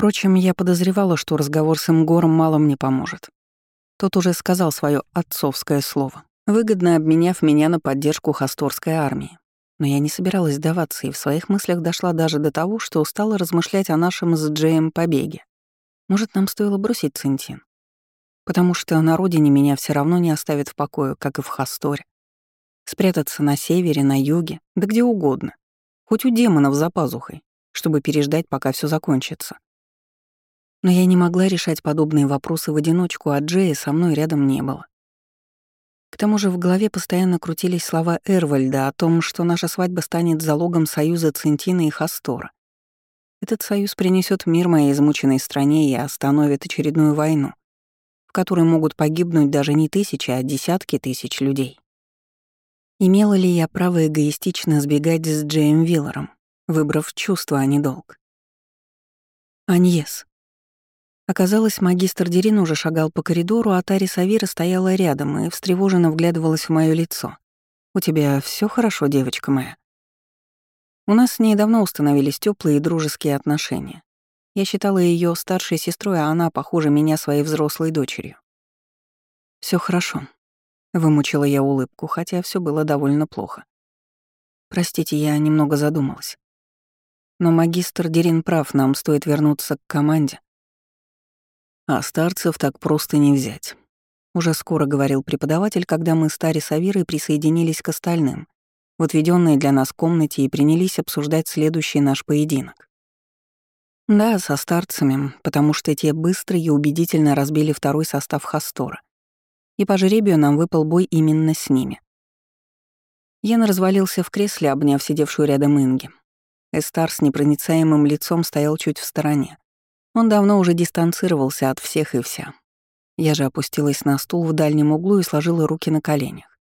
Впрочем, я подозревала, что разговор с Имгором мало мне поможет. Тот уже сказал свое отцовское слово, выгодно обменяв меня на поддержку Хасторской армии. Но я не собиралась сдаваться и в своих мыслях дошла даже до того, что устала размышлять о нашем с Джеем побеге. Может, нам стоило бросить Центин? Потому что на родине меня все равно не оставят в покое, как и в Хасторе. Спрятаться на севере, на юге, да где угодно. Хоть у демонов за пазухой, чтобы переждать, пока все закончится. Но я не могла решать подобные вопросы в одиночку, а Джея со мной рядом не было. К тому же в голове постоянно крутились слова Эрвальда о том, что наша свадьба станет залогом союза Центина и Хастора. Этот союз принесет мир моей измученной стране и остановит очередную войну, в которой могут погибнуть даже не тысячи, а десятки тысяч людей. Имела ли я право эгоистично сбегать с Джейм Виллером, выбрав чувство, а не долг? Аньес. Оказалось, магистр Дерин уже шагал по коридору, а Тари Савира стояла рядом и встревоженно вглядывалась в мое лицо. «У тебя все хорошо, девочка моя?» У нас с ней давно установились теплые и дружеские отношения. Я считала ее старшей сестрой, а она, похоже, меня своей взрослой дочерью. Все хорошо», — вымучила я улыбку, хотя все было довольно плохо. Простите, я немного задумалась. Но магистр Дерин прав, нам стоит вернуться к команде. А старцев так просто не взять. Уже скоро говорил преподаватель, когда мы с Тари Савирой присоединились к остальным, в отведенной для нас комнате и принялись обсуждать следующий наш поединок. Да, со старцами, потому что те быстро и убедительно разбили второй состав Хастора. И по жребию нам выпал бой именно с ними. Ян развалился в кресле, обняв сидевшую рядом Инги. Эстар с непроницаемым лицом стоял чуть в стороне. Он давно уже дистанцировался от всех и вся. Я же опустилась на стул в дальнем углу и сложила руки на коленях.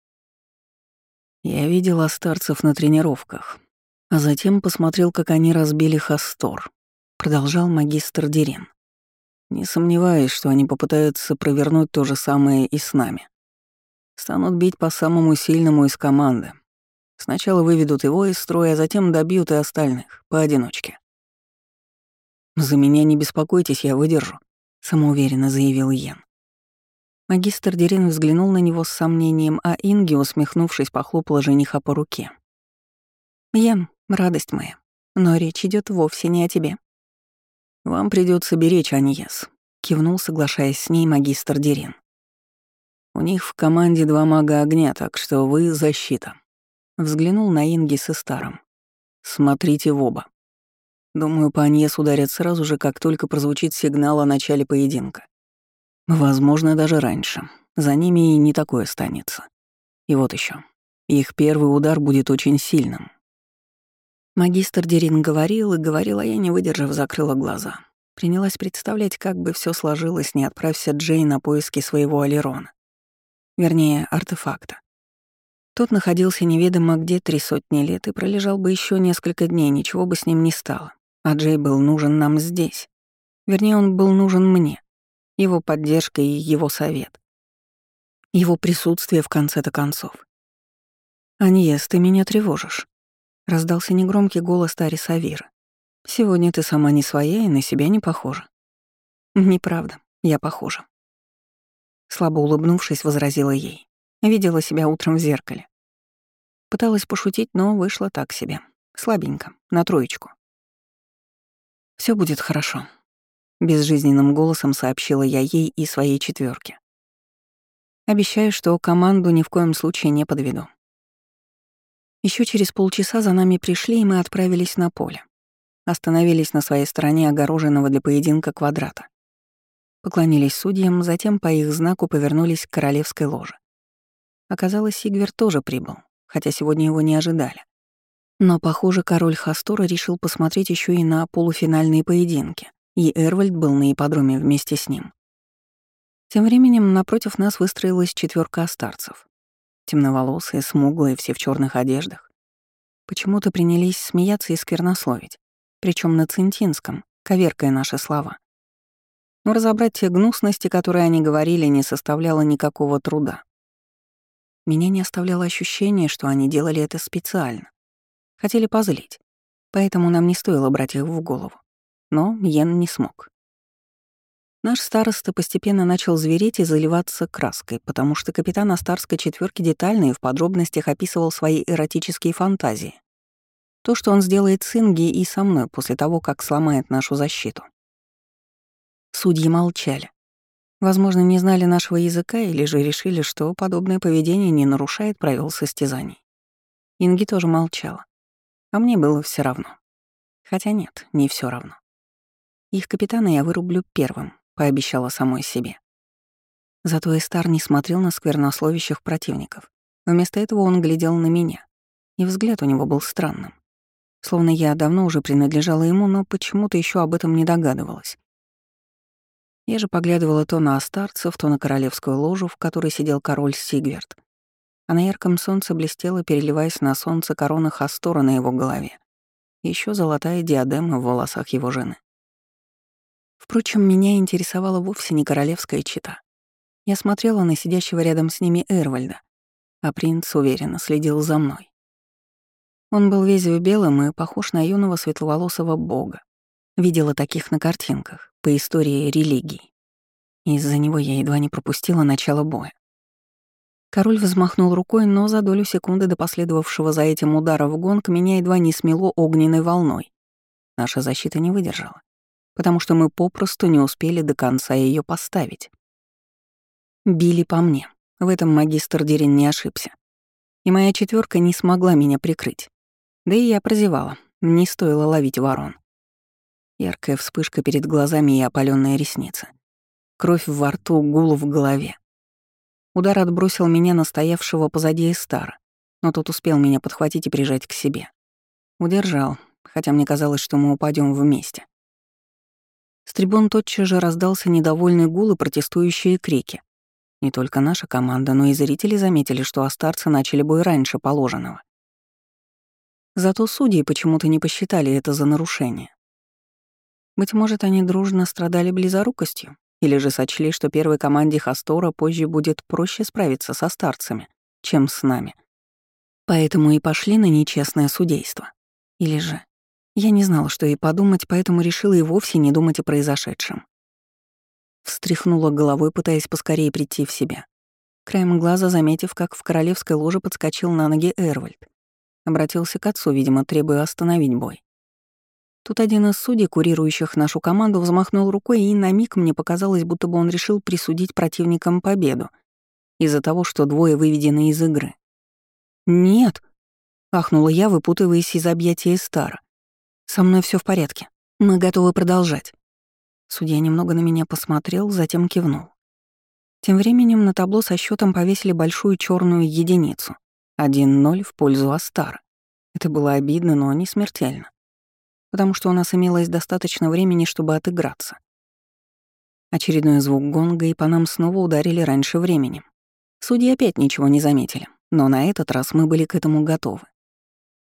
Я видел старцев на тренировках, а затем посмотрел, как они разбили Хастор, продолжал магистр Дерин. Не сомневаюсь, что они попытаются провернуть то же самое и с нами. Станут бить по самому сильному из команды. Сначала выведут его из строя, а затем добьют и остальных, поодиночке. «За меня не беспокойтесь, я выдержу», — самоуверенно заявил Йен. Магистр Дерин взглянул на него с сомнением, а Инги, усмехнувшись, похлопала жениха по руке. «Йен, радость моя, но речь идет вовсе не о тебе». «Вам придется беречь Аньес», — кивнул, соглашаясь с ней магистр Дерин. «У них в команде два мага огня, так что вы — защита». Взглянул на Инги с Истаром. «Смотрите в оба». Думаю, по Аньес ударят сразу же, как только прозвучит сигнал о начале поединка. Возможно, даже раньше. За ними и не такое останется. И вот еще. Их первый удар будет очень сильным. Магистр Дерин говорил и говорил, а я, не выдержав, закрыла глаза. Принялась представлять, как бы все сложилось, не отправься Джей на поиски своего Алерона. Вернее, артефакта. Тот находился неведомо где три сотни лет и пролежал бы еще несколько дней, ничего бы с ним не стало. А Джей был нужен нам здесь. Вернее, он был нужен мне. Его поддержка и его совет. Его присутствие в конце-то концов. «Аньес, ты меня тревожишь», — раздался негромкий голос Тари Савира. «Сегодня ты сама не своя и на себя не похожа». «Неправда, я похожа». Слабо улыбнувшись, возразила ей. Видела себя утром в зеркале. Пыталась пошутить, но вышло так себе. Слабенько, на троечку. Все будет хорошо», — безжизненным голосом сообщила я ей и своей четверке. «Обещаю, что команду ни в коем случае не подведу». Еще через полчаса за нами пришли, и мы отправились на поле. Остановились на своей стороне огороженного для поединка квадрата. Поклонились судьям, затем по их знаку повернулись к королевской ложе. Оказалось, Сигвер тоже прибыл, хотя сегодня его не ожидали. Но, похоже, король Хастора решил посмотреть еще и на полуфинальные поединки, и Эрвальд был на ипподроме вместе с ним. Тем временем напротив нас выстроилась четверка астарцев. Темноволосые, смуглые, все в черных одеждах. Почему-то принялись смеяться и сквернословить, причем на центинском, коверкая наши слова. Но разобрать те гнусности, которые они говорили, не составляло никакого труда. Меня не оставляло ощущение, что они делали это специально. Хотели позлить. Поэтому нам не стоило брать их в голову. но Йен не смог. Наш староста постепенно начал звереть и заливаться краской, потому что капитан Астарской четверки детально и в подробностях описывал свои эротические фантазии. То, что он сделает с Инги и со мной после того, как сломает нашу защиту. Судьи молчали. Возможно, не знали нашего языка или же решили, что подобное поведение не нарушает правил состязаний. Инги тоже молчала. А мне было все равно. Хотя нет, не все равно. Их капитана я вырублю первым, пообещала самой себе. Зато Эстар не смотрел на сквернословящих противников. Вместо этого он глядел на меня. И взгляд у него был странным. Словно я давно уже принадлежала ему, но почему-то еще об этом не догадывалась. Я же поглядывала то на остарцев, то на королевскую ложу, в которой сидел король Сигверт. А на ярком солнце блестела, переливаясь на солнце корона Хастора на его голове. Еще золотая диадема в волосах его жены. Впрочем, меня интересовала вовсе не королевская чита. Я смотрела на сидящего рядом с ними Эрвальда, а принц уверенно следил за мной. Он был весь в белом и похож на юного светловолосого бога. Видела таких на картинках, по истории религий. Из-за него я едва не пропустила начало боя. Король взмахнул рукой, но за долю секунды до последовавшего за этим удара в гонг меня едва не смело огненной волной. Наша защита не выдержала потому что мы попросту не успели до конца ее поставить. Били по мне. В этом магистр Дерин не ошибся. И моя четверка не смогла меня прикрыть. Да и я прозевала. Не стоило ловить ворон. Яркая вспышка перед глазами и опаленные ресницы. Кровь во рту, гул в голове. Удар отбросил меня на стоявшего позади Эстара, но тот успел меня подхватить и прижать к себе. Удержал, хотя мне казалось, что мы упадем вместе. С трибун тотчас же раздался недовольный гул и протестующие крики. Не только наша команда, но и зрители заметили, что астарцы начали бой раньше положенного. Зато судьи почему-то не посчитали это за нарушение. Быть может, они дружно страдали близорукостью, или же сочли, что первой команде Хастора позже будет проще справиться со старцами, чем с нами. Поэтому и пошли на нечестное судейство. Или же я не знала, что и подумать, поэтому решила и вовсе не думать о произошедшем. Встряхнула головой, пытаясь поскорее прийти в себя. Краем глаза заметив, как в королевской ложе подскочил на ноги Эрвальд. Обратился к отцу, видимо, требуя остановить бой. Тут один из судей, курирующих нашу команду, взмахнул рукой, и на миг мне показалось, будто бы он решил присудить противникам победу из-за того, что двое выведены из игры. «Нет!» — ахнула я, выпутываясь из объятия Стара. Со мной все в порядке. Мы готовы продолжать. Судья немного на меня посмотрел, затем кивнул. Тем временем на табло со счетом повесили большую черную единицу. 1-0 в пользу Астара. Это было обидно, но не смертельно. Потому что у нас имелось достаточно времени, чтобы отыграться. Очередной звук гонга, и по нам снова ударили раньше времени. Судьи опять ничего не заметили, но на этот раз мы были к этому готовы.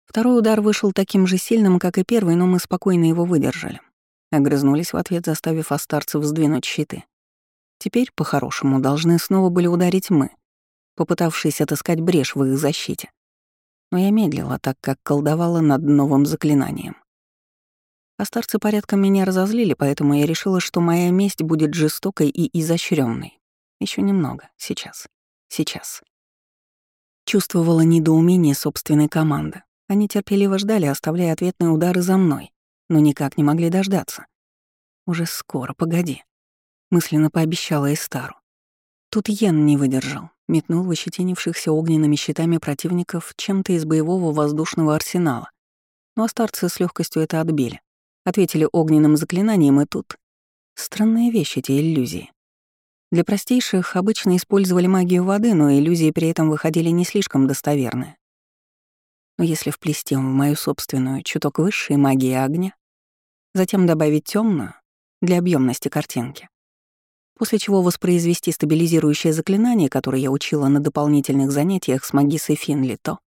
Второй удар вышел таким же сильным, как и первый, но мы спокойно его выдержали. Огрызнулись в ответ, заставив астарцев сдвинуть щиты. Теперь, по-хорошему, должны снова были ударить мы, попытавшись отыскать брешь в их защите. Но я медлила, так как колдовала над новым заклинанием. Астарцы порядком меня разозлили, поэтому я решила, что моя месть будет жестокой и изощренной. Еще немного, сейчас, сейчас. Чувствовала недоумение собственной команды. Они терпеливо ждали, оставляя ответные удары за мной, но никак не могли дождаться. «Уже скоро, погоди», — мысленно пообещала Эстару. Тут Йен не выдержал, метнул в ощетинившихся огненными щитами противников чем-то из боевого воздушного арсенала. Но астарцы с легкостью это отбили. Ответили огненным заклинанием, и тут... Странные вещи эти иллюзии. Для простейших обычно использовали магию воды, но иллюзии при этом выходили не слишком достоверные. Но если вплести в мою собственную чуток высшей магии огня, затем добавить темную для объемности картинки, после чего воспроизвести стабилизирующее заклинание, которое я учила на дополнительных занятиях с магисой Финли, то...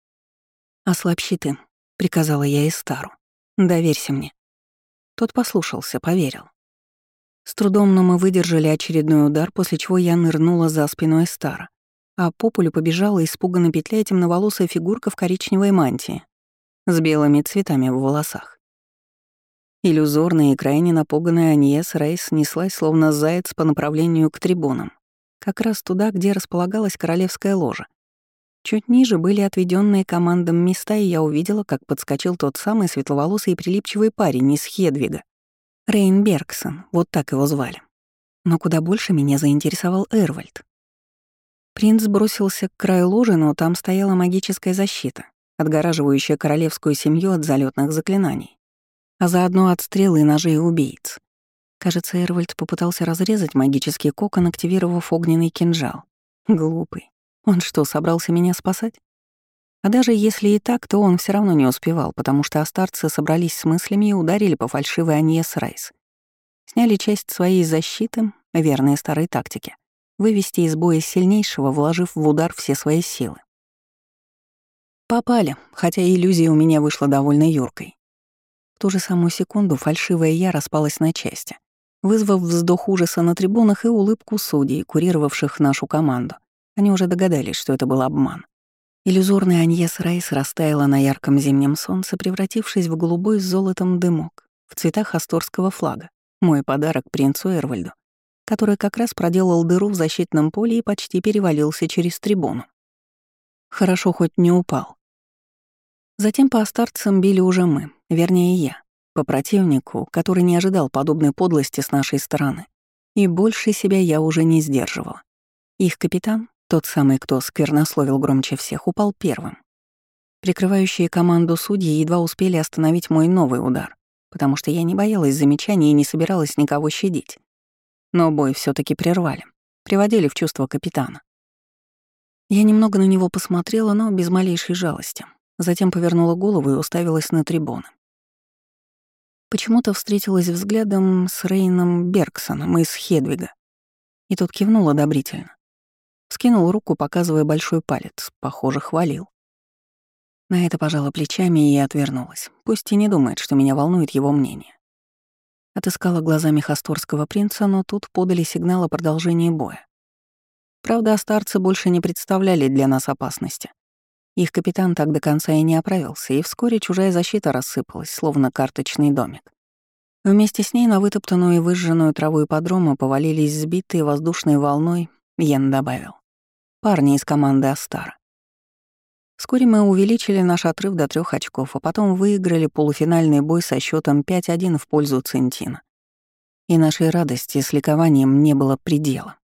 «Ослабь щиты», — приказала я Эстару. «Доверься мне». Тот послушался, поверил. С трудом, но мы выдержали очередной удар, после чего я нырнула за спиной Эстара а по полю побежала испуганно петляя темноволосая фигурка в коричневой мантии с белыми цветами в волосах. Иллюзорная и крайне напуганная Аньес Рейс неслась словно заяц по направлению к трибунам, как раз туда, где располагалась королевская ложа. Чуть ниже были отведенные командам места, и я увидела, как подскочил тот самый светловолосый и прилипчивый парень из Хедвига. Рейн Бергсон, вот так его звали. Но куда больше меня заинтересовал Эрвальд. Принц бросился к краю ложи, но там стояла магическая защита, отгораживающая королевскую семью от залетных заклинаний а заодно от стрелы и ножей убийц. Кажется, Эрвальд попытался разрезать магический кокон, активировав огненный кинжал. Глупый. Он что, собрался меня спасать? А даже если и так, то он все равно не успевал, потому что астарцы собрались с мыслями и ударили по фальшивой Аньес Райс. Сняли часть своей защиты, верные старой тактике, вывести из боя сильнейшего, вложив в удар все свои силы. Попали, хотя иллюзия у меня вышла довольно юркой ту же самую секунду фальшивая я распалась на части, вызвав вздох ужаса на трибунах и улыбку судей, курировавших нашу команду. Они уже догадались, что это был обман. Иллюзорный Аньес Райс растаяла на ярком зимнем солнце, превратившись в голубой с золотом дымок в цветах асторского флага, мой подарок принцу Эрвальду, который как раз проделал дыру в защитном поле и почти перевалился через трибуну. Хорошо хоть не упал. Затем по астарцам били уже мы, вернее я, по противнику, который не ожидал подобной подлости с нашей стороны. И больше себя я уже не сдерживала. Их капитан, тот самый, кто сквернословил громче всех, упал первым. Прикрывающие команду судьи едва успели остановить мой новый удар, потому что я не боялась замечаний и не собиралась никого щадить. Но бой все таки прервали, приводили в чувство капитана. Я немного на него посмотрела, но без малейшей жалости. Затем повернула голову и уставилась на трибуны. Почему-то встретилась взглядом с Рейном Бергсоном из Хедвига. И тот кивнул одобрительно. Скинул руку, показывая большой палец. Похоже, хвалил. На это пожала плечами и отвернулась. Пусть и не думает, что меня волнует его мнение. Отыскала глазами хасторского принца, но тут подали сигнал о продолжении боя. Правда, старцы больше не представляли для нас опасности. Их капитан так до конца и не оправился, и вскоре чужая защита рассыпалась, словно карточный домик. Вместе с ней на вытоптанную и выжженную траву ипподрома повалились сбитые воздушной волной, Йен добавил. Парни из команды Астара. Вскоре мы увеличили наш отрыв до трех очков, а потом выиграли полуфинальный бой со счетом 5-1 в пользу Центина. И нашей радости с ликованием не было предела.